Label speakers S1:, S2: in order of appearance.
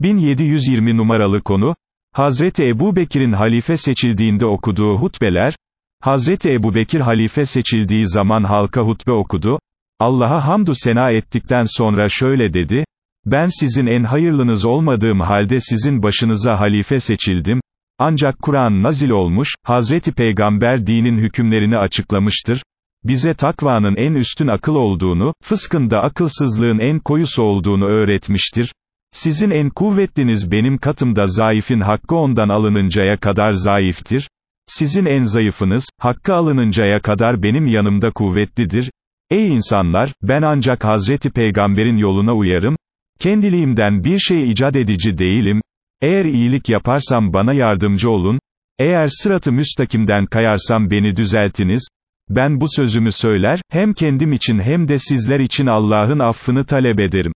S1: 1720 numaralı konu, Hazreti Ebu Bekir'in halife seçildiğinde okuduğu hutbeler, Hazreti Ebu Bekir halife seçildiği zaman halka hutbe okudu, Allah'a hamdü sena ettikten sonra şöyle dedi, ben sizin en hayırlınız olmadığım halde sizin başınıza halife seçildim, ancak Kur'an nazil olmuş, Hazreti Peygamber dinin hükümlerini açıklamıştır, bize takvanın en üstün akıl olduğunu, fıskın akılsızlığın en koyusu olduğunu öğretmiştir, sizin en kuvvetliniz benim katımda zayıfın hakkı ondan alınıncaya kadar zayıftır, sizin en zayıfınız, hakkı alınıncaya kadar benim yanımda kuvvetlidir, ey insanlar, ben ancak Hazreti Peygamber'in yoluna uyarım, kendiliğimden bir şey icat edici değilim, eğer iyilik yaparsam bana yardımcı olun, eğer sıratı müstakimden kayarsam beni düzeltiniz, ben bu sözümü söyler, hem kendim için hem de sizler için Allah'ın affını talep ederim.